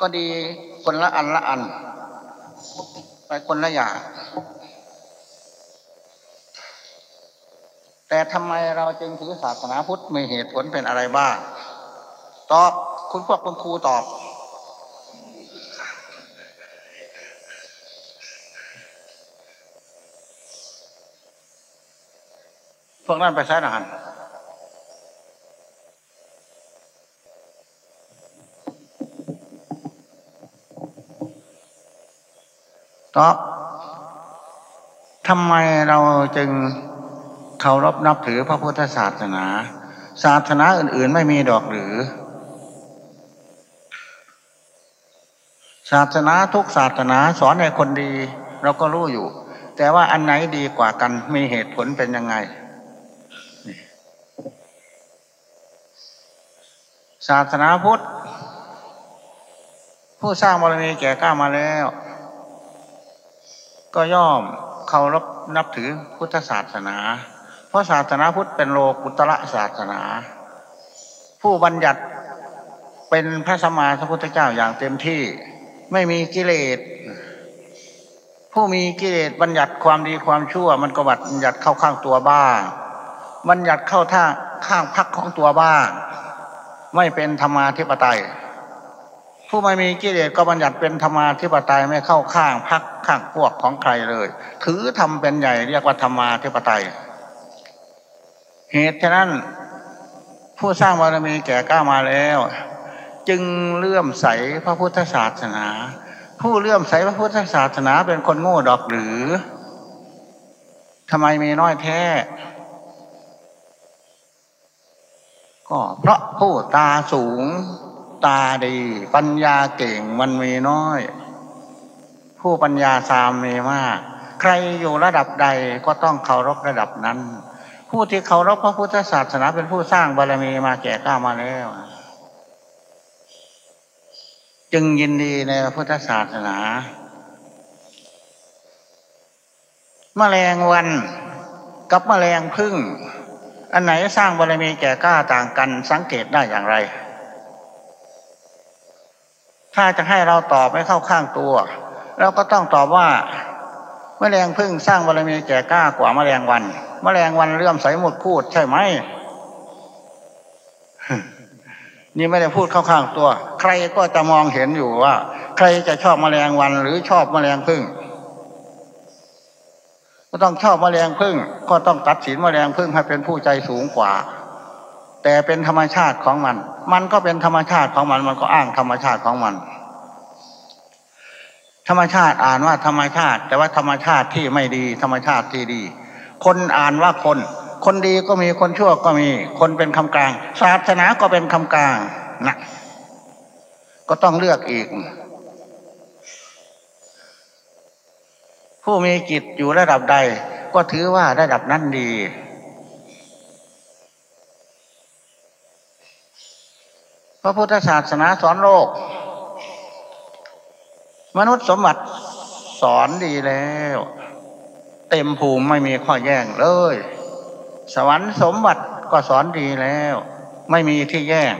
ก็ดีคนละอันละอัน ไปคนละอย่าง แต่ทำไมเราจึงถือศาสนาพุทธมีเหตุผลเป็นอะไรบ้าง ตอบคุณพวกคุณครูตอบพวกนั้นไปใช้อา หารตอบทำไมเราจึงเคารพนับถือพระพุทธศาสนา ศาสนาอื่น ๆ ไม่มีดอกหรือ ศาสนาทุกศาสนาสอนให้คนดี เราก็รู้อยู่ แต่ว่าอันไหนดีกว่ากันมีเหตุผลเป็นยังไง ศาสนาพุทธผู้สร้างบารมีแก่กล้ามาแล้ว ก็ย่อมเคารพนับถือพุทธศาสนา เพราะศาสนาพุทธเป็นโลกุตระศาสนา ผู้บัญญัติเป็นพระสัมมาสัมพุทธเจ้าอย่างเต็มที่ไม่มีกิเลส ผู้มีกิเลสบัญญัติความดีความชั่ว มันก็บัญญัติเข้าข้างตัวบ้างบัญญัติเข้าท่าข้างพักของตัวบ้างไม่เป็นธรรมาธิปไตย ผู้ไม่มีกิเลสก็บัญญัติเป็นธรรมาธิปไตยไม่เข้าข้างพักข้างพวกของใครเลย ถือทำเป็นใหญ่เรียกว่าธรรมาธิปไตย เหตุฉะนั้น ผู้สร้างบารมีแก่กล้ามาแล้ว จึงเลื่อมใสพระพุทธศาสนา ผู้เลื่อมใสพระพุทธศาสนาเป็นคนโง่ดอกหรือทำไมมีน้อยแท้ก็เพราะผู้ตาสูง ตาดี ปัญญาเก่งมันมีน้อย ผู้ปัญญาสามมีมาก ใครอยู่ระดับใดก็ต้องเคารพระดับนั้น ผู้ที่เคารพพระพุทธศาสนาเป็นผู้สร้างบารมีมาแก่กล้ามาแล้วจึงยินดีในพุทธศาสนาแมลงวันกับแมลงพึ่ง อันไหนสร้างบารมีแก่กล้าต่างกันสังเกตได้อย่างไร ถ้าจะให้เราตอบไม่เข้าข้างตัว เราก็ต้องตอบว่าแมลงพึ่งสร้างบารมีแก่กล้ากว่าแมลงวัน แมลงวันเลื่อมใสหมดพูดใช่ไหมนี่ไม่ได้พูดเข้าข้างตัว ใครก็จะมองเห็นอยู่ว่า ใครจะชอบแมลงวันหรือชอบแมลงพึ่งก็ต้องชอบแมลงพึ่งก็ต้องตัดสินแมลงพึ่งให้เป็นผู้ใจสูงกว่า แต่เป็นธรรมชาติของมัน มันก็เป็นธรรมชาติของมัน มันก็อ้างธรรมชาติของมัน ธรรมชาติอ่านว่าธรรมชาติ แต่ว่าธรรมชาติที่ไม่ดี ธรรมชาติที่ดี คนอ่านว่าคน คนดีก็มีคนชั่วก็มี คนเป็นคำกลาง ศาสนาก็เป็นคำกลางนะก็ต้องเลือกอีก ผู้มีจิตอยู่ระดับใด ก็ถือว่าระดับนั้นดี พระพุทธศาสนาสอนโลก มนุษย์สมบัติสอนดีแล้ว เต็มภูมิไม่มีข้อแย้งเลย สวรรค์สมบัติก็สอนดีแล้ว ไม่มีที่แย้ง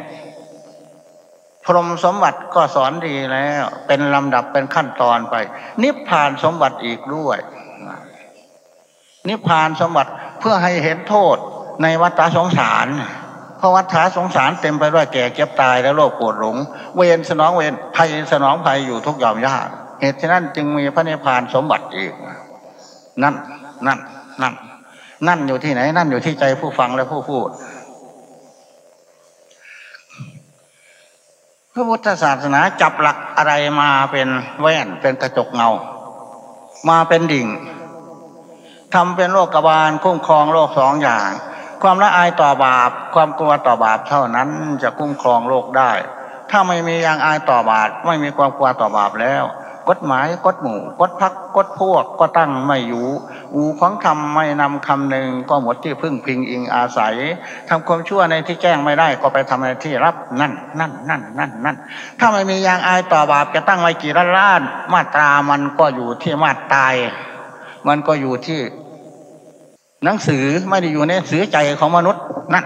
พรหมสมบัติก็สอนดีแล้ว เป็นลำดับเป็นขั้นตอนไป นิพพานสมบัติอีกด้วย นิพพานสมบัติเพื่อให้เห็นโทษในวัฏสงสาร เพราะวัฏสงสารเต็มไปด้วยแก่เก็บตายและโรคปวดหลง เวรสนองเวรภัยสนองภัยอยู่ทุกยอมยากเหตุฉะนั้นจึงมีพระนิพพานสมบัติอีกนั่นนั่นนั่นนั่นอยู่ที่ไหน นั่นอยู่ที่ใจผู้ฟังและผู้พูดพระพุทธศาสนาจับหลักอะไรมาเป็นแว่นเป็นกระจกเงา มาเป็นดิ่งทำเป็นโลกกบาลคุ้มครองโลกสองอย่าง ความละอายต่อบาป ความกลัวต่อบาปเท่านั้นจะคุ้มครองโลกได้ ถ้าไม่มียางอายต่อบาปไม่มีความกลัวต่อบาปแล้ว กฎหมายกฎหมู่กฎพักกฎพวกก็ตั้งไม่อยู่อูของธรรมไม่นำคำหนึ่งก็หมดที่พึ่งพิงอิงอาศัยทำความชั่วในที่แจ้งไม่ได้ก็ไปทำในที่รับนั่นนั่นนั่นนั่นนั่นถ้าไม่มียางอายต่อบาปจะตั้งไว้กี่ล้านล้าน มาตรามันก็อยู่ที่มาตาย มันก็อยู่ที่ หนังสือไม่ได้อยู่ในสือใจของมนุษย์นั่น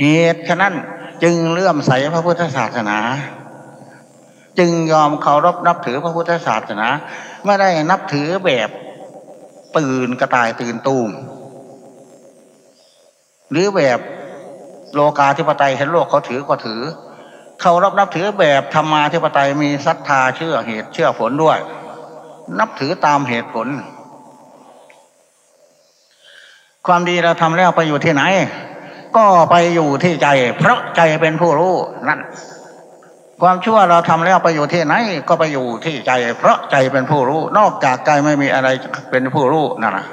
เหตุฉะนั้นจึงเลื่อมใสพระพุทธศาสนา จึงยอมเคารพนับถือพระพุทธศาสนา ไม่ได้นับถือแบบตื่นกระต่ายตื่นตูม หรือแบบโลกาธิปไตยเห็นโลกเขาถือก็ถือเขารับนับถือแบบธรรมาธิปไตยมีศรัทธาเชื่อเหตุเชื่อผลด้วย นับถือตามเหตุผล ความดีเราทำแล้วไปอยู่ที่ไหน ก็ไปอยู่ที่ใจ เพราะใจเป็นผู้รู้นั่น ความชั่วเราทำแล้วไปอยู่ที่ไหน ก็ไปอยู่ที่ใจ เพราะใจเป็นผู้รู้ นอกจากใจไม่มีอะไรเป็นผู้รู้นั่นนะ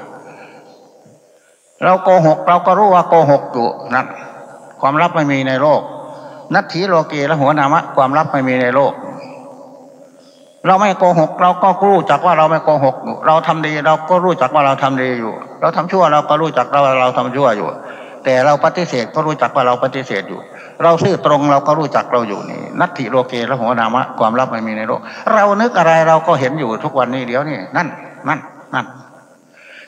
เราโกหก เราก็รู้ว่าโกหกอยู่นั่นความลับไม่มีในโลก นัตถีโลเกและหัวนามะ ความลับไม่มีในโลก เราไม่โกหก เราก็รู้จักว่าเราไม่โกหก เราทำดี เราก็รู้จักว่าเราทำดีอยู่ เราทำชั่วเราก็รู้จักเราเราทำชั่วอยู่ แต่เราปฏิเสธก็รู้จักว่าเราปฏิเสธอยู่ เราซื่อตรงเราก็รู้จักเราอยู่นี่นัตถิโลเกและหัวนามะความลับไม่มีในโลกเรานึกอะไรเราก็เห็นอยู่ทุกวันนี้เดี๋ยวนี้นั่นนั่นนั่น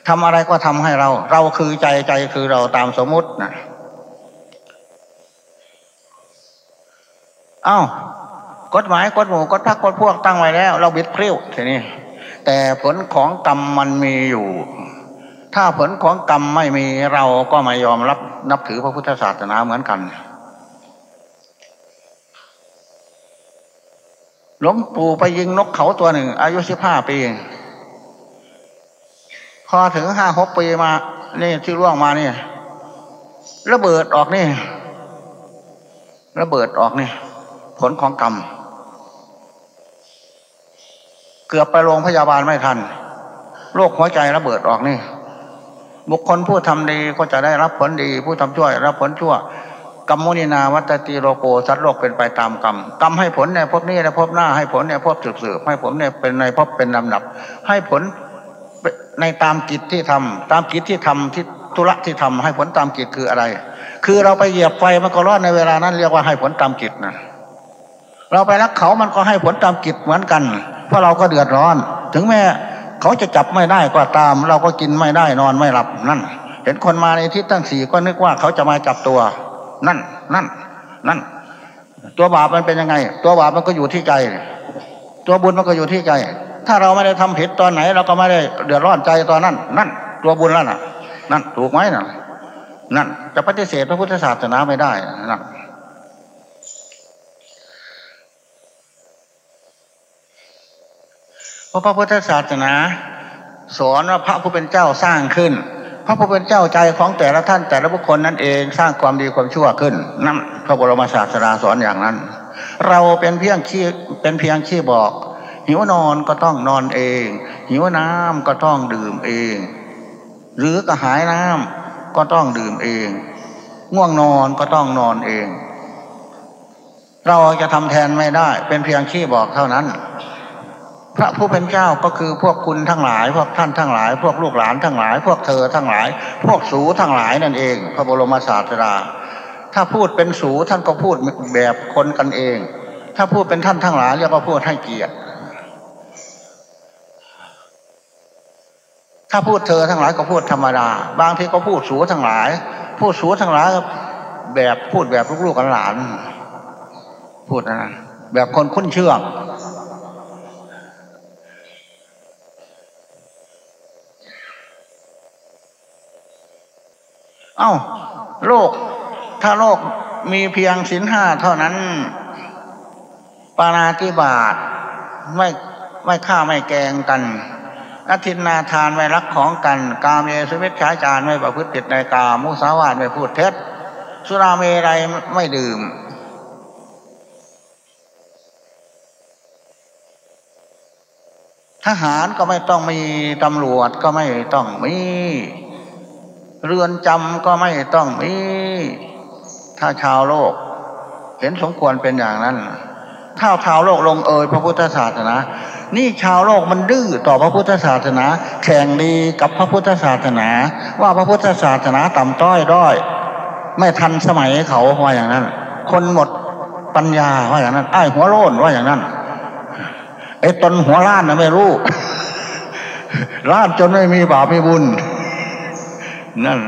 ทำอะไรก็ทำให้เรา เราคือใจใจคือเราตามสมมุตินะเอ้า กฎหมายกฎหมู่กฎพักกฎพวกตั้งไว้แล้ว เราบิดพริ้วทีนี้แต่ผลของกรรมมันมีอยู่ ถ้าผลของกรรมไม่มีเราก็ไม่ยอมรับนับถือพระพุทธศาสนาเหมือนกันหลวงปู่ไปยิงนกเขาตัวหนึ่ง อายุสิบห้าปี พอถึงห้าหกปีมา นี่ที่ร่วงมานี่ระเบิดออกนี่ ระเบิดออกนี่ ผลของกรรม เกือบไปโรงพยาบาลไม่ทันโรคหัวใจระเบิดออกนี่ บุคคลผู้ทำดีก็จะได้รับผลดี ผู้ทำชั่วรับผลชั่วกรรมมุนินาวัตติโลโกสัตว์โลกเป็นไปตามกรรมกรรมให้ผลในภพนี้ในภพหน้าให้ผลในภพสืบสืบให้ผลในเป็นในภพเป็นลำดับ ให้ผลในตามกิจที่ทำตามกิจที่ทำที่ธุระที่ทำให้ผลตามกิจคืออะไร คือเราไปเหยียบไฟมันก็รอนในเวลานั้นเรียกว่าให้ผลตามกิจนะเราไปรักเขามันก็ให้ผลตามกิจเหมือนกัน เพราะเราก็เดือดร้อน ถึงแม้เขาจะจับไม่ได้ก็ตาม เราก็กินไม่ได้นอนไม่หลับนั่น เห็นคนมาในทิศตั้งสี่ก็นึกว่าเขาจะมาจับตัว นั่น นั่น นั่น ตัวบาปมันเป็นยังไง ตัวบาปมันก็อยู่ที่ใจ ตัวบุญมันก็อยู่ที่ใจ ถ้าเราไม่ได้ทำผิดตอนไหน เราก็ไม่ได้เดือดร้อนใจตอนนั้น นั่น ตัวบุญแล้วน่ะ นั่น ถูกไหมน่ะ นั่น จะปฏิเสธพระพุทธศาสนาไม่ได้นั่นเพ ราะพระพุทธศาสนา สอนว่าพระผู้เป็นเจ้าสร้างขึ้น พระผู้เป็นเจ้าใจของแต่ละท่านแต่ละบุคคลนั่นเองสร้างความดีความชั่วขึ้นนั่นพระบรมศาสดาสอนอย่างนั้น เราเป็นเพียงขี้เป็นเพียงขี้บอก หิวนอนก็ต้องนอนเอง หิวน้ำก็ต้องดื่มเอง หรือกระหายน้ำก็ต้องดื่มเอง ง่วงนอนก็ต้องนอนเอง เราจะทำแทนไม่ได้ เป็นเพียงขี้บอกเท่านั้น พระผู้เป็นเจ้าก็คือพวกคุณทั้งหลาย พวกท่านทั้งหลาย พวกลูกหลานทั้งหลาย พวกเธอทั้งหลาย พวกสูทั้งหลายนั่นเอง พระบรมศาสดา ถ้าพูดเป็นสูท่านก็พูดแบบคนกันเอง ถ้าพูดเป็นท่านทั้งหลายเรียกว่าพูดให้เกียรติถ้าพูดเธอทั้งหลายก็พูดธรรมดา บางทีก็พูดสูทั้งหลาย พูดสูทั้งหลายแบบพูดแบบลูกๆหลาน พูดนะแบบคนคุ้นเชื่อง เอา้า โลก ถ้าโลกมีเพียงสินห้าเท่านั้น ปานาติบาตไม่ไม่ฆ่าไม่แกงกันอธินนาทานไม่รักของกัน กาเมสุเวชฉาจารไม่ประพฤติผิดในกามุสาวาทไม่พูดเท็จ สุราเมรัยไม่ดื่ม ทหารก็ไม่ต้องมี ตำรวจก็ไม่ต้องมี เรือนจำก็ไม่ต้องมีถ้าชาวโลก เห็นสมควรเป็นอย่างนั้น ถ้าชาวโลกลงเอยพระพุทธศาสนา นี่ชาวโลกมันดื้อต่อพระพุทธศาสนา แข่งดีกับพระพุทธศาสนา ว่าพระพุทธศาสนาต่ำต้อยด้อย ไม่ทันสมัยเขาว่าอย่างนั้น คนหมดปัญญาว่าอย่างนั้นไอ้หัวโล้นว่าอย่างนั้นไอ้ตนหัวล้านนะไม่รู้ล้านจนไม่มีบาปไม่บุญ นั่น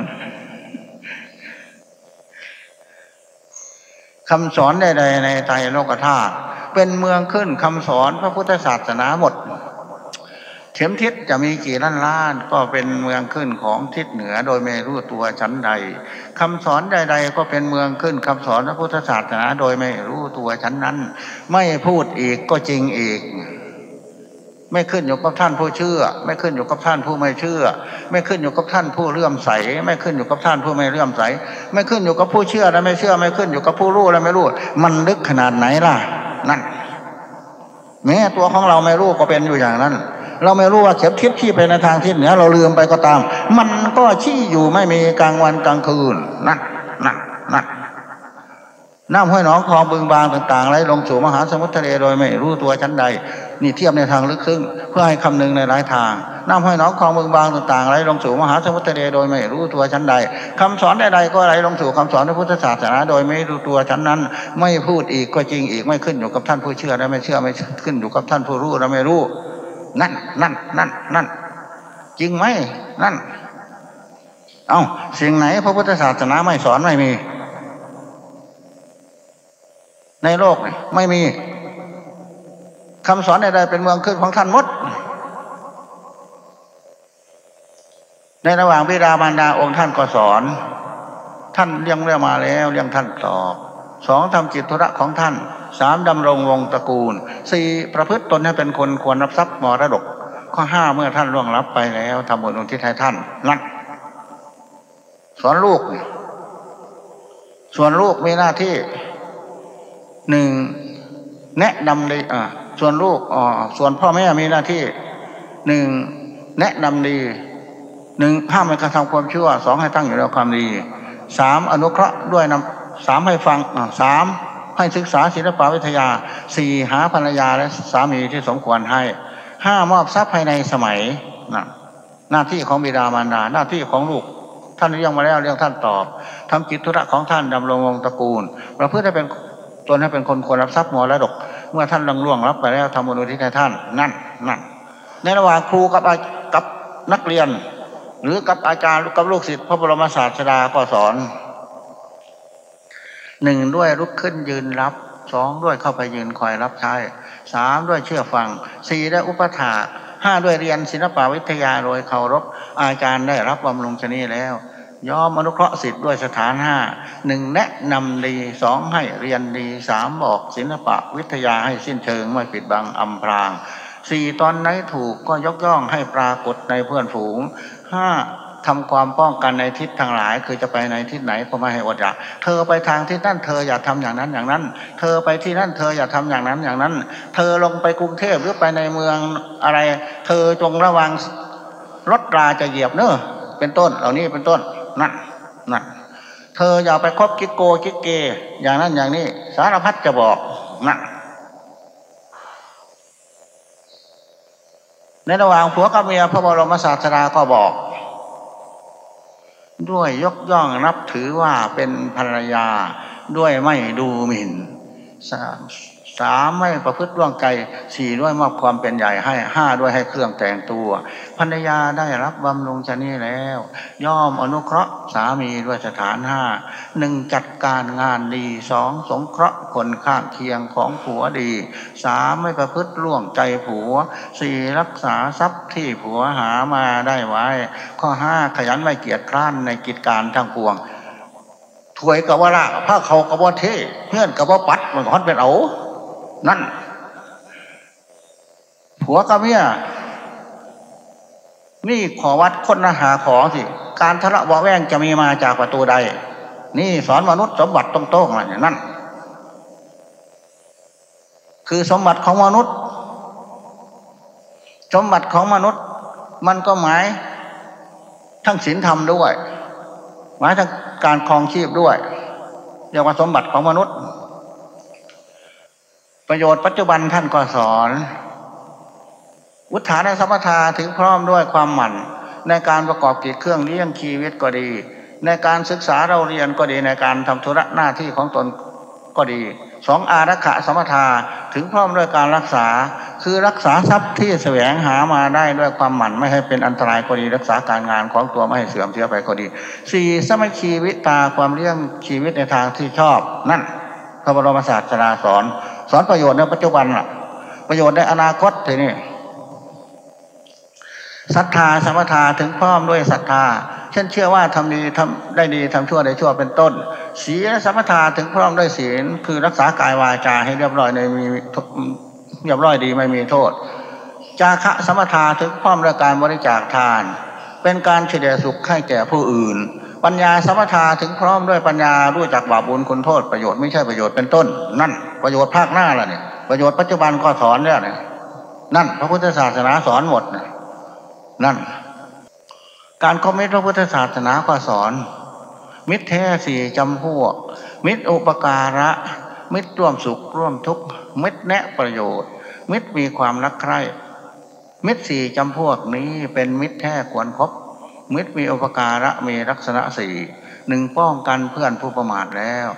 คำสอนใดๆในไตรโลกธาตุเป็นเมืองขึ้นคำสอนพระพุทธศาสนาหมด เข็มทิศจะมีกี่ล้านล้าน ก็เป็นเมืองขึ้นของทิศเหนือโดยไม่รู้ตัวชั้นใดคำสอนใด ๆ ก็เป็นเมืองขึ้นคำสอนพระพุทธศาสนาโดยไม่รู้ตัวชั้นนั้น ไม่พูดอีกก็จริงอีก ไม่ขึ้นอยู่กับท่านผู้เชื่อ ไม่ขึ้นอยู่กับท่านผู้ไม่เชื่อ ไม่ขึ้นอยู่กับท่านผู้เลื่อมใส ไม่ขึ้นอยู่กับท่านผู้ไม่เลื่อมใส ไม่ขึ้นอยู่กับผู้เชื่อและไม่เชื่อ ไม่ขึ้นอยู่กับผู้รู้และไม่รู้ มันลึกขนาดไหนล่ะ นั่นแม้ตัวของเราไม่รู้ก็เป็นอยู่อย่างนั้น เราไม่รู้ว่าเข็มทิศที่ไปในทางทิศเหนือเราลืมไปก็ตาม มันก็ชี้อยู่ไม่มีกลางวันกลางคืนนั่นนั่นนั่นน้ำห้วยหนองคลองบึงบางต่างๆไหลลงสู่มหาสมุทรทะเลโดยไม่รู้ตัวชั้นใด นี่เทียบในทางลึกซึ้งเพื่อให้คำนึงในหลายทางน้ำห้อยน้องคลองเมืองบางต่างๆไหลลงสู่มหาสมุทรทะเลโดยไม่รู้ตัวชั้นใดคำสอนใดๆก็ไหลลงสู่คำสอนพระพุทธศาสนาโดยไม่รู้ตัวชั้นนั้น ไม่พูดอีกก็จริงอีกไม่ขึ้นอยู่กับท่านผู้เชื่อและไม่เชื่อไม่ขึ้นอยู่กับท่านผู้รู้และไม่รู้ นั่นนั่นนั่นนั่นจริงไหมนั่น เอาสิ่งไหนพระพุทธศาสนาไม่สอนไม่มี ในโลกไม่มี คำสอนใดๆเป็นเมืองขึ้นของท่านมด ในระหว่างพิดามารดาองค์ท่านก็สอน ท่านเลี้ยงเรียมาแล้วเลี้ยงท่านตอบสองทำจิตธุระของท่านสามดำรงวงตระกูลสี่ประพฤติตนให้เป็นคนควรรับทรัพย์มรดก ข้อห้าเมื่อท่านล่วงลับไปแล้วทำบุญอุทิศให้ท่านนั่นสอนลูก ส่วนลูกมีหน้าที่หนึ่งแนะนำเลยอ่า ส่วนลูกอ๋อส่วนพ่อแม่มีหน้าที่หนึ่งแนะนำดีหนึ่งห้ามไม่กระทำความชั่วสองให้ตั้งอยู่ในความดีสามอนุเคราะห์ด้วยนำสามให้ฟังสามให้ศึกษาศิลปวิทยาสี่หาภรรยาและสามีที่สมควรให้ห้ามอบทรัพย์ภายในสมัยนะหน้าที่ของบิดามารดาหน้าที่ของลูก ท่านเรียงมาแล้วเรียงท่านตอบทำกิจธุระของท่านดำรงวงตระกูลประพฤติให้เป็นตนให้เป็นคนควรรับทรัพย์มรดก เมื่อท่านลังล่วงรับไปแล้วทำบุญอุทิศให้ท่านนั่นนั่นในระหว่างครูกับกับนักเรียน หรือกับอาจารย์กับลูกศิษย์พระบรมศาสดาก็สอนหนึ่งด้วยลุกขึ้นยืนรับสองด้วยเข้าไปยืนคอยรับใช้สามด้วยเชื่อฟังสี่ได้อุปถาห้าด้วยเรียนศิลปวิทยาโดยเคารพอาจารย์ได้รับบำรุงชนีแล้ว ยอมอนุเคราะห์สิทธิ์ด้วยสถานห้าหนึ่งแนะนำดีสองให้เรียนดีสามบอกศิลปะวิทยาให้สิ้นเชิงไม่ปิดบังอำพรางสี่ตอนไหนถูกก็ยกย่องให้ปรากฏในเพื่อนฝูงห้าทำความป้องกันในทิศทางหลาย คือจะไปในทิศไหนก็ไม่ให้อดอยากเธอไปทางที่นั่นเธออย่าทำอย่างนั้นอย่างนั้น เธอไปที่นั่นเธออย่าทำอย่างนั้นอย่างนั้น เธอลงไปกรุงเทพหรือไปในเมืองอะไร เธอจงระวังรถราจะเหยียบเนอะเป็นต้นเหล่านี้เป็นต้น นั่นนั่นเธออย่าไปคบกิโกกิเก อย่างนั้นอย่างนี้ สารพัดจะบอกนั่นในระหว่างผัวกับเมียพระบรมศาสดาก็บอก ด้วยยกย่องนับถือว่าเป็นภรรยาด้วยไม่ดูหมิ่น สามไม่ประพฤติร่วงไกลสี่ด้วยมอบความเป็นใหญ่ให้ห้าด้วยให้เครื่องแต่งตัวภรรยาได้รับบำรุงชนีแล้ว ย่อมอนุเคราะห์สามีด้วยสถานห้าหนึ่งจัดการงานดีสองสงเคราะห์คนข้างเคียงของผัวดีสามไม่ประพฤติล่วงใจผัวสี่รักษาทรัพย์ที่ผัวหามาได้ไว้ ข้อห้าขยันไม่เกียจคร้านในกิจการทั้งปวงถวยกับว่าละผ้าเขากับว่าเทเพื่อนกับว่าปัดมันก็อนเป็นเอา นั่น ผัวกับเมียนี่ขอวัดคนหาของสิ การทะเลาะเบาแวงจะมีมาจากประตูใด นี่สอนมนุษย์สมบัติตรงๆอะไรนั่น คือสมบัติของมนุษย์ สมบัติของมนุษย์ มันก็หมายทั้งศีลธรรมด้วย หมายทั้งการคลองชีพด้วยเรียกว่าสมบัติของมนุษย์ ประโยชน์ปัจจุบันท่านก็สอนวุฒาในสมถาถึงพร้อมด้วยความหมั่น ในการประกอบกิจเครื่องเลี้ยงชีวิตก็ดี ในการศึกษาเราเรียนก็ดีในการทำธุระหน้าที่ของตนก็ดีสองอารักขะสมถาถึงพร้อมด้วยการรักษา คือรักษาทรัพย์ที่แสวงหามาได้ด้วยความหมั่นไม่ให้เป็นอันตรายก็ดี รักษาการงานของตัวไม่ให้เสื่อมเสียไปก็ดีสี่สมัชีวิตตาความเลี้ยงชีวิตในทางที่ชอบนั่นพระบรมศาสดาสอน สอนประโยชน์ในปัจจุบันล่ะ ประโยชน์ในอนาคตทีนี้ศรัทธาสมถะถึงพร้อมด้วยศรัทธา เช่นเชื่อว่าทำดีทำได้ดีทำชั่วได้ชั่วเป็นต้น ศีลสมถะถึงพร้อมด้วยศีล คือรักษากายวาจาให้เรียบร้อยในมีเรียบร้อยดีไม่มีโทษ จาคะสมถะถึงพร้อมด้วยการบริจาคทาน เป็นการเฉลี่ยสุขให้แก่ผู้อื่น ปัญญาสมถะถึงพร้อมด้วยปัญญารู้จักบาปบุญคุณโทษประโยชน์ไม่ใช่ประโยชน์เป็นต้น นั่น ประโยชน์ภาคหน้าละเนี่ยประโยชน์ปัจจุบันก็สอนเนี่ยนั่น พระพุทธศาสนาสอนหมดนั่น การคอมมิตพระพุทธศาสนาก็สอน มิตรแท้สี่จำพวก มิตรอุปการะ มิตรร่วมสุขร่วมทุกข์มิตรแนะประโยชน์ มิตรมีความรักใคร่มิตรสี่จำพวกนี้เป็นมิตรแท้ควรครบ มิตรมีอุปการะมีลักษณะสี่หนึ่งป้องกันเพื่อนผู้ประมาทแล้ว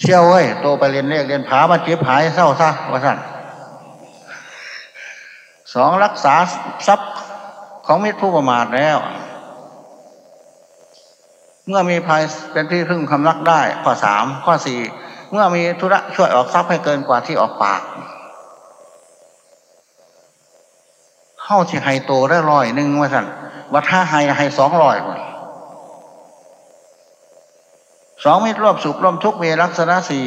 เชี่ยวเว้ยโตไปเรียนเลขเรียนผามาเจีบหายเศร้าซะว่าสั่นสองรักษาทรัพย์ของมิตรผู้ประมาทแล้ว เมื่อมีภัยเป็นที่พึ่งคำรักได้ ข้อสามข้อสี่เมื่อมีธุระช่วยออกทรัพย์ให้เกินกว่าที่ออกปากเข้าที่ไฮโตได้ร้อยหนึ่งว่าสั่น วัดท่าไฮไฮสองร้อยสองมิตรร่วมสุขร่วมทุกข์มีลักษณะสี่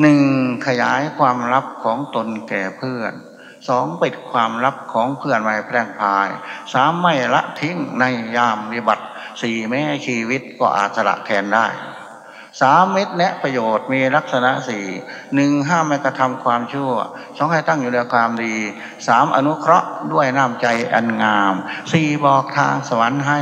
หนึ่งขยายความลับของตนแก่เพื่อนสองปิดความลับของเพื่อนไว้แพร่งพายสามไม่ละทิ้งในยามวิบัติสี่แม้ชีวิตก็อาสละแทนได้ สามเม็ดแนะประโยชน์มีลักษณะสี่หนึ่งห้ามไม่กระทำความชั่วสองให้ตั้งอยู่ในความดีสามอนุเคราะห์ด้วยน้ำใจอันงามสี่บอกทางสวรรค์ให้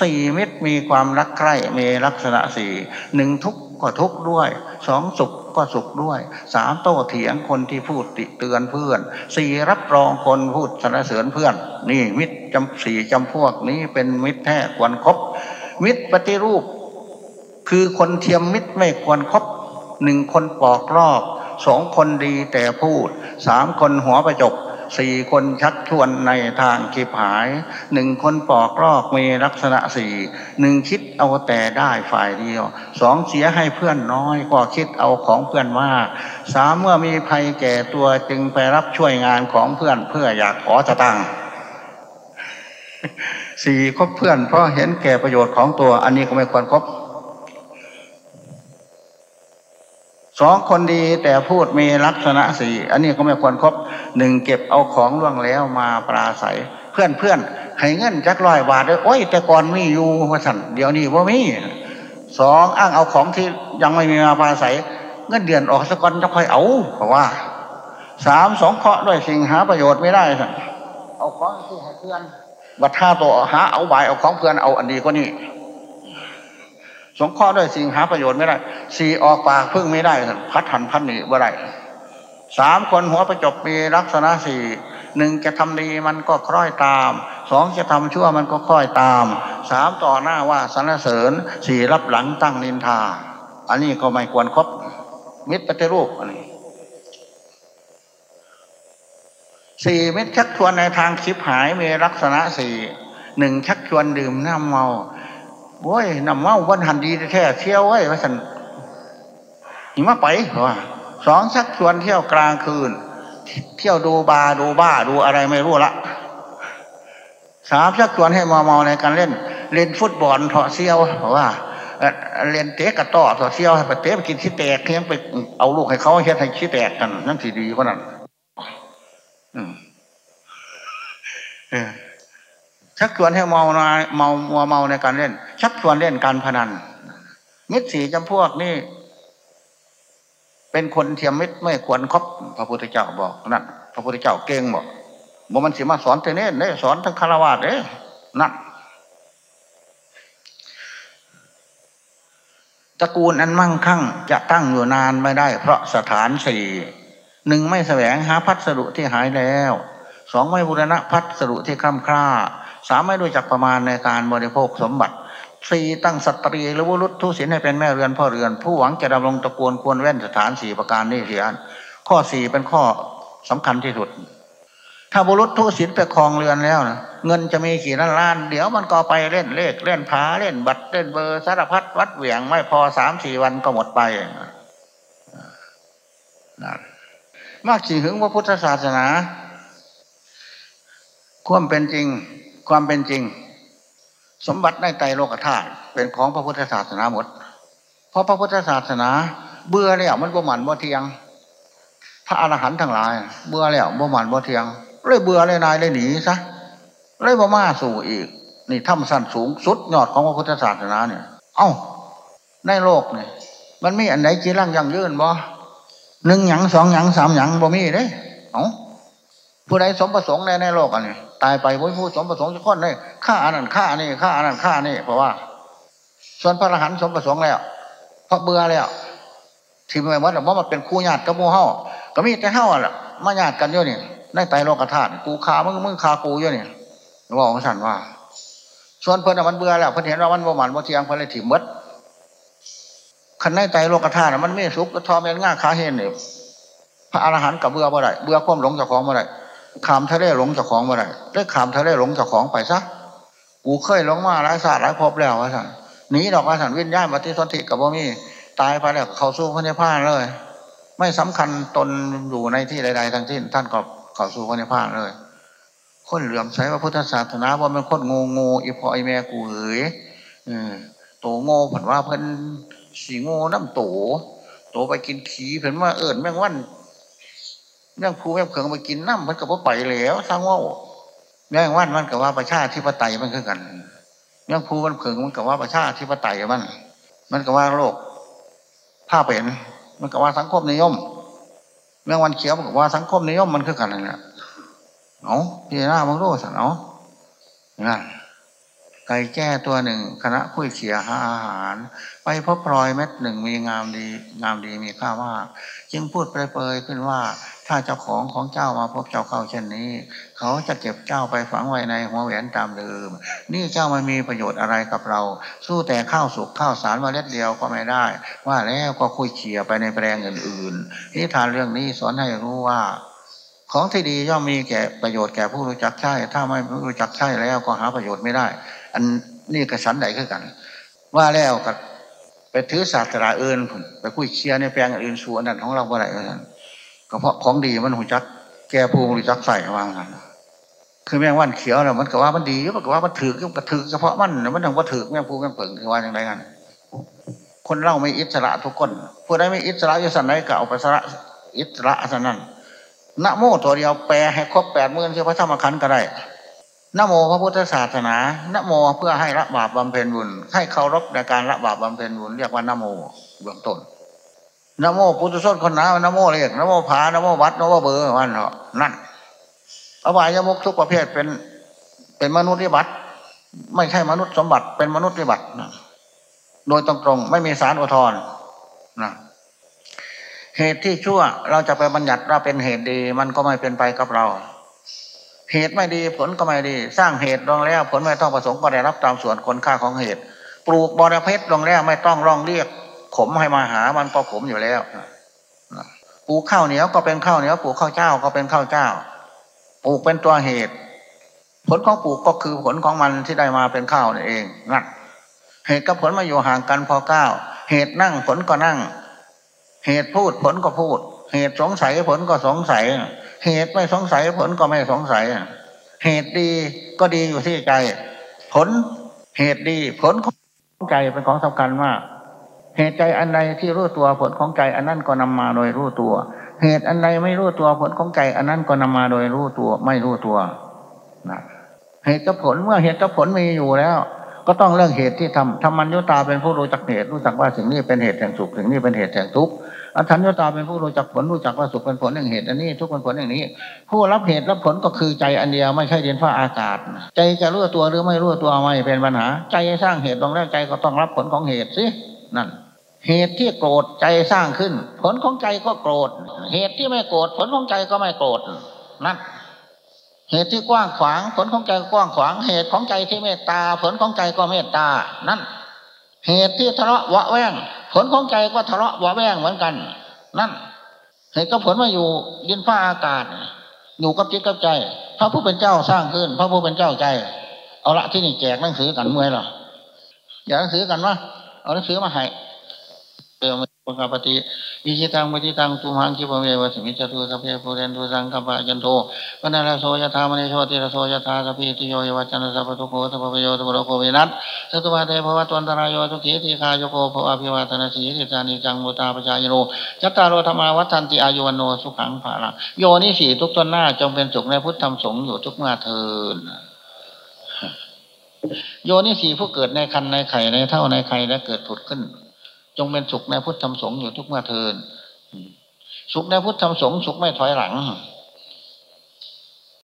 สี่เม็ดมีความรักใคร่มีลักษณะสี่หนึ่งทุกก็ทุกด้วยสองสุขก็สุขด้วยสามโต้เถียงคนที่พูดติเตือนเพื่อนสี่รับรองคนพูดสรรเสริญเพื่อน นี่มิตรจำสี่จำพวกนี้เป็นมิตรแท้ควรครบมิตรปฏิรูป คือคนเทียมมิตรไม่ควรครบหนึ่งคนปอกลอกสองคนดีแต่พูดสามคนหัวประจบสี่คนชักชวนในทางขีบหายหนึ่งคนปอกลอกมีลักษณะสี่หนึ่งคิดเอาแต่ได้ฝ่ายเดียวสองเสียให้เพื่อนน้อยกว่าคิดเอาของเพื่อนมากสามเมื่อมีภัยแก่ตัวจึงไปรับช่วยงานของเพื่อนเพื่ออยากขอจะตั้งสี่คบเพื่อนเพราะเห็นแก่ประโยชน์ของตัวอันนี้ก็ไม่ควรครบ สองคนดีแต่พูดมีลักษณะสี่อันนี้ก็ไม่ควรครบหนึ่งเก็บเอาของล่วงแล้วมาปราศัย เพื่อนเพื่อนให้เงินจักร้อยบาทเลยโอ้ย แต่ก่อนมีอยู่ว่าสันเดี๋ยวนี้ว่ามีสองอ้างเอาของที่ยังไม่มีมาปราศัย เงินเดือนออกสักก่อนจะค่อยเอาเพราะว่าสามสองเคาะด้วยสิ่งหาประโยชน์ไม่ได้สั่นเอาของที่ให้เพื่อนบัตรท่าตัวหาเอาใบเอาของเพื่อนเอาอันดีกว่านี้ สงเคราะห์ด้วยสิ่งหาประโยชน์ไม่ได้สี่ออกปากพึ่งไม่ได้พัดหันพันหนีบ่ได้สามคนหัวประจบมีลักษณะสี่หนึ่งจะทำดีมันก็คล้อยตามสองจะทำชั่วมันก็คล้อยตามสามต่อหน้าว่าสรรเสริญสี่รับหลังตั้งนินทา อันนี้ก็ไม่ควรครบมิตรปฏิรูปอันนี้สี่มิตรชักชวนในทางชิบหายมีลักษณะสี่หนึ่งชักชวนดื่มน้ำเมา โว้ยน้ำเมาวันหันดีแท้เที่ยวไว้ว่าสันหิมะไปว่าสองชักชวนเที่ยวกลางคืน เที่ยวดูบาดูบ้าดูอะไรไม่รู้ละสามชักชวนให้มาเมาในการเล่น เล่นฟุตบอลถอดเซี่ยวเพราะว่าเล่นเตะกระต่อถอดเซี่ยวไปเตะไปกินชิ้แตกเพียงไปเอาลูกให้เขาเฮ็ดให้ชิ้แตกกันนั่นสิดีกว่านั้นอืม ชักชวนให้เมาเมามัวเมาในการเล่น ชักชวนเล่นการพนัน มิตรสีจำพวกนี่เป็นคนเทียมมิตรไม่ควรครบพระพุทธเจ้าบอกนั่นพระพุทธเจ้าเก่งบอกบ่มันสิมาสอนเทเน่เนี่ยสอนทั้งคารวะเด้นั่นตระกูลอันมั่งคั่งจะตั้งอยู่นานไม่ได้ เพราะสถานสี่หนึ่งไม่แสวงหาพัสดุที่หายแล้วสองไม่บูรณะพัสดุที่คล่ำคล้า สามไม่รู้จักประมาณในการบริโภคสมบัติสี่ตั้งสตรีหรือวุรุษทุศินให้เป็นแม่เรือนพ่อเรือน ผู้หวังจะดำรงตระกูลควรแว่นสถานสี่ประการนี้เสียนข้อสี่เป็นข้อสำคัญที่สุด ถ้าบุรุษทุศินไปคลองเรือนแล้วนะเงินจะมีกี่ล้านล้าน เดี๋ยวมันก็ไปเล่นเลขเล่นพาเล่นบัตรเล่นเบอร์สารพัดวัดเหวี่ยงไม่พอสามสี่วันก็หมดไปนะมากขี่หึงพระพุทธศาสนา ความเป็นจริง ความเป็นจริง สมบัติในใจโลกธาตุเป็นของพระพุทธศาสนาหมด เพราะพระพุทธศาสนา เบื่อแล้วมันบ่หมันบ่เทียง พระอรหันต์ทั้งหลาย เบื่อแล้วบ่หมันบ่เทียง เลยเบื่อเลยนายเลยหนีซะเลยบ่มาสู่อีก นี่ถ้ำสั้นสูงสุดยอดของพระพุทธศาสนาเนี่ย เอ้าในโลกเนี่ยมันมีอันไหนจีรังยังยืนบ่หนึ่งหยังสองหยังสามหยังบ่มีเด้เอ้าผู้ใดสมประสงค์ในในโลกอันนี้ ตายไปผู้ยผู้สมประสงค์จะค้นได้ฆ่าอันนั้นฆ่านี่ฆ่าอันนั้นฆ่านี่เพราะว่า ส่วนพระอรหันต์สมประสงค์แล้วเพราะเบื่อแล้วที่ไม่หมดเพรามันเป็นคู่ญาติกับโมเฮาก็มีแต่เฮาอะมาญาติกันอยู่นี่ในไตโลกธาตุกูคามึงมึงคากูอยู่นี่บอกของสันว่า ส่วนเพื่อนมันเบื่อแล้วเพื่อนเห็นว่ามันบ่หมันบ่เทียงเพื่อนเลยถิ่มมดขันในไตโลกธาตุมันไม่สุกทอมเนง่าขาเห็นนี่พระอรหันต์กับเบื่อบ่อได้เบื่อความหลงจ้าของบ่อได้ ขามทะเลหลงเจ้าของบ่ได้ได้ขามทะเลหลงเจ้าของไปซะกูเคยหลงมาหลายศาสตร์หลายภพแล้วว่าสันหนีดอกว่าสันวิญญาณปฏิสนธิกับบ่มีตายไปแล้วเขาสู้พระนิพพานเลย ไม่สำคัญตนอยู่ในที่ใด ๆทั้งสิ้นท่านก็เขาสู่พระนิพพานเลย คนเหลื่อมใสว่าพุทธศาสนาว่ามันคนง่โง่อีพอไอแม่กูเอ๋ยโตโง่ผันว่าเพิ่นสีโง่น้ำโตโตไปกินขี้เพิ่นว่าเอิญแม่งวัน แม่งภูแม่เขิงไปกินน้ำมันก็บ่ไปแล้วสร้างว่าแม่งวันมันกับว่าประชาธิปไตยมันคือกันแม่งภูมันเขิงมันกับว่าประชาธิปไตยมัน มันกับว่าโลกผ้าเป็น มันกับว่าสังคมนิยมแม่งวันเขียวมันกับว่าสังคมนิยมมันคือกันนั่นแหละเอาพี่หน้ามังรู้สันเอานั่นไก่แก้ตัวหนึ่งคณะคุยเขียหาอาหาร ไปพบพลอยเม็ดหนึ่งมีงามดี งามดีมีค่ามาก จึงพูดเปรยๆขึ้นว่า ถ้าเจ้าของของเจ้ามาพบเจ้าเข้าเช่นนี้ เขาจะเก็บเจ้าไปฝังไว้ในหัวแหวนตามเดิม นี่เจ้าไม่มีประโยชน์อะไรกับเรา สู้แต่ข้าวสุกข้าวสารมาเล็ดเดียวก็ไม่ได้ ว่าแล้วก็คุยเขียไปในแปลงอื่นๆที่ทานเรื่องนี้สอนให้รู้ว่าของที่ดีย่อมมีแก่ประโยชน์แก่ผู้รู้จักใช้ถ้าไม่รู้จักใช้แล้วก็หาประโยชน์ไม่ได้ อันนี้กระสันใดขึ้นกัน ว่าแล้วกับไปถือศาสตราเอิญไปคุยเชียร์ในแปลงอื่นส่วนนั้นของเราบ่ได้กัน ก็เพราะของดีมันหูจัก แก่ผู้รู้จักใส่วางกันคือแมงวันเขียวเนี่ยมันก็ว่ามันดีมันก็ว่ามันถือก็ถือเฉพาะมันมันถึงว่าถือแมงผู้แมงเปิงคือว่าอย่างไรกันคนเราไม่อิสระทุกคนผู้ใดไม่อิสระยสันไหนก็เอาไปสระอิสระสันนั้นนะโมตัวเดียวแปลให้ครบแปดหมื่นเชื่อพระธรรมขันธ์ก็ได้นะโมพระพุทธศาสนานะโมเพื่อให้ละบาปบำเพ็ญบุญ ให้เคารพในการละบาปบำเพ็ญบุญเรียกว่านะโมเบื้องต้น นโมพุทธส้นคนนานโมเรียกนโมผานโมวัดนโมเบอร์วันเนาะนั่นอบายมุกทุกประเภทเป็นเป็นมนุษย์ที่บัตไม่ใช่มนุษย์สมบัติเป็นมนุษย์ที่บัตนะโดยตรงๆไม่มีสารอุทธรนะเหตุที่ชั่วเราจะไปบัญญัติว่าเป็นเหตุดี มันก็ไม่เป็นไปกับเรา เหตุไม่ดีผลก็ไม่ดี สร้างเหตุลงแล้ว ผลไม่ต้องประสงค์ก็ได้รับตามส่วนคนค่าของเหตุ ปลูกบอระเพ็ดลงแล้วไม่ต้องร้องเรียก ขมให้มาหามันก็ขมอยู่แล้วปลูกข้าวเหนียวก็เป็นข้าวเหนียวปลูกข้าวเจ้าก็เป็นข้าวเจ้าปลูกเป็นตัวเหตุ ผลของปลูกก็คือผลของมันที่ได้มาเป็นข้าวนี่นเองนั่นเหตุกับผลมาอยู่ห่างกันพอเก้าเหตุนั่งผลก็นั่ง เหตุพูดผลก็พูด เหตุสงสัยผลก็สงสัย เหตุไม่สงสัยผลก็ไม่สงสัย เหตุดีก็ดีอยู่ที่ใจ ผลเหตุดีผลของใจเป็นของสำคัญมาก เหตุใจอันใดที่รู้ตัวผลของใจอันนั้นก็นำมาโดยรู้ตัว เหตุอันใดไม่รู้ตัวผลของใจอันนั้นก็นำมาโดยรู้ตัวไม่รู้ตัวนะเหตุกับผลเมื่อเหตุกับผลมีอยู่แล้ว ก็ต้องเรื่องเหตุที่ทำทำมันยุตาเป็นผู้รู้จักเหตุรู้จักว่าสิ่งนี้เป็นเหตุแห่งสุขสิ่งนี้เป็นเหตุแห่งทุกข์อัฏฐัญญตาเป็นผู้รู้จักผลรู้จักว่าสุขเป็นผลแห่งเหตุอันนี้ ทุกข์เป็นผลอย่งนี้ ผู้รับเหตุรับผลก็คือใจอันเดียวไม่ใช่เดินฟ้าอากาศ ใจจะรู้ตัวหรือไม่รู้ตัวไม่เป็นปัญหา ใจสร้างเหตุตรงแรกใจก็ต้องรับผลของเหตุสินั่น เหตุที่โกรธใจสร้างขึ้น ผลของใจก็โกรธ เหตุที่ไม่โกรธผลของใจก็ไม่โกรธนั่นเหตุที่กว้างขวาง ผลของใจกว้างขวาง เหตุของใจที่เมตตา ผลของใจก็เมตตา นั่น เหตุที่ทะเลาะวะแวงผลของใจก็ทะเลาะวะแวงเหมือนกัน นั่น เหตุก็ผลมาอยู่ดินฟ้าอากาศ อยู่กับจิตกับใจ พระผู้เป็นเจ้าสร้างขึ้น พระผู้เป็นเจ้าใจ เอาละที่นี่แจกหนังสือกันเมื่อยหรออยากหนังสือกันวะเอาหนังสือมาให้ เอมปกปฏิอิชิตังปฏิตังตุมังคิปเมวะสมิจตุสัพเพปุเรนตุสังกัปปะยันโทปนาลโสยธามณิโชติรโสยธาสัพพิติโยยวัจนะสัพพทุโกสัพพโยสัพพโรโควินัสสัตุมาเตภวะตวันตรายโยทุขีติคาโยโกภวะพิวาตนาสีริจานิจังมุตาปชายโนจัตตารโรธรรมาวัฏันติอายุวันโนสุขังภาลังโยนิสีทุกตนหน้าจงเป็นสุขในพุทธธรรมสงฆ์อยู่ทุกเมื่อเทินโยนิสีผู้เกิดในคันในไข่ในเท่าในไข่และเกิดผุดขึ้น จงเป็นสุขในพุทธธรรมสงฆ์อยู่ทุกเมื่อเทินสุขในพุทธธรรมสงฆ์สุขไม่ถอยหลัง